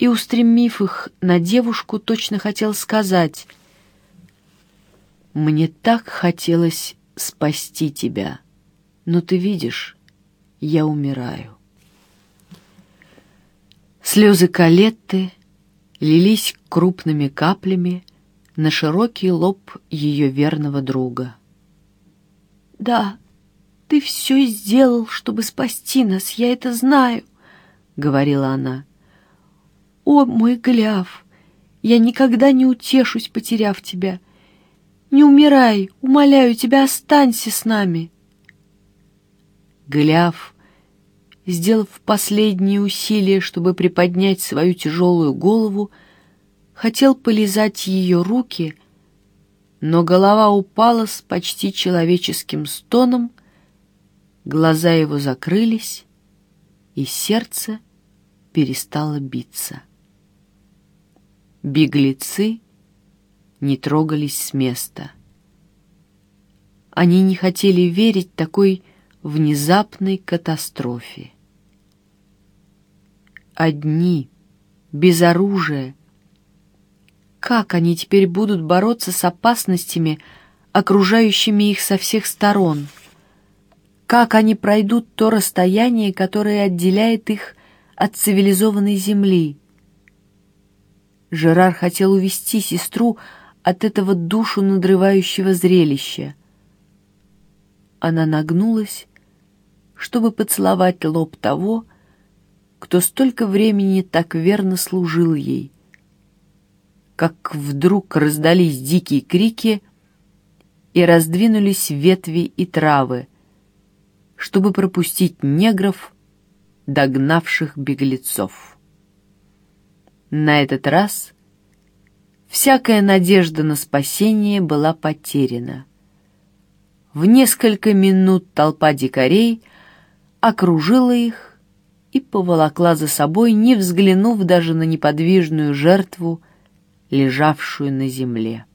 и, устремив их на девушку, точно хотел сказать «Мне так хотелось спасти тебя, но ты видишь, я умираю». Слезы Калетты лились крупными каплями на широкий лоб ее верного друга. «Да, ты все сделал, чтобы спасти нас, я это знаю», — говорила она. «О, мой Гляв, я никогда не утешусь, потеряв тебя. Не умирай, умоляю тебя, останься с нами». Гляв, сделав последние усилия, чтобы приподнять свою тяжелую голову, хотел полизать ее руки, но голова упала с почти человеческим стоном, глаза его закрылись, и сердце перестало биться. Беглецы не трогались с места. Они не хотели верить такой внезапной катастрофе. Одни, без оружия, как они теперь будут бороться с опасностями, окружающими их со всех сторон? Как они пройдут то расстояние, которое отделяет их от цивилизованной земли? Жерар хотел увести сестру от этого душу надрывающего зрелища. Она нагнулась, чтобы поцеловать лоб того, кто столько времени так верно служил ей — как вдруг раздались дикие крики и раздвинулись ветви и травы, чтобы пропустить негров, догнавших беглецов. На этот раз всякая надежда на спасение была потеряна. В несколько минут толпа дикарей окружила их и поволокла за собой, не взглянув даже на неподвижную жертву, лежавшую на земле.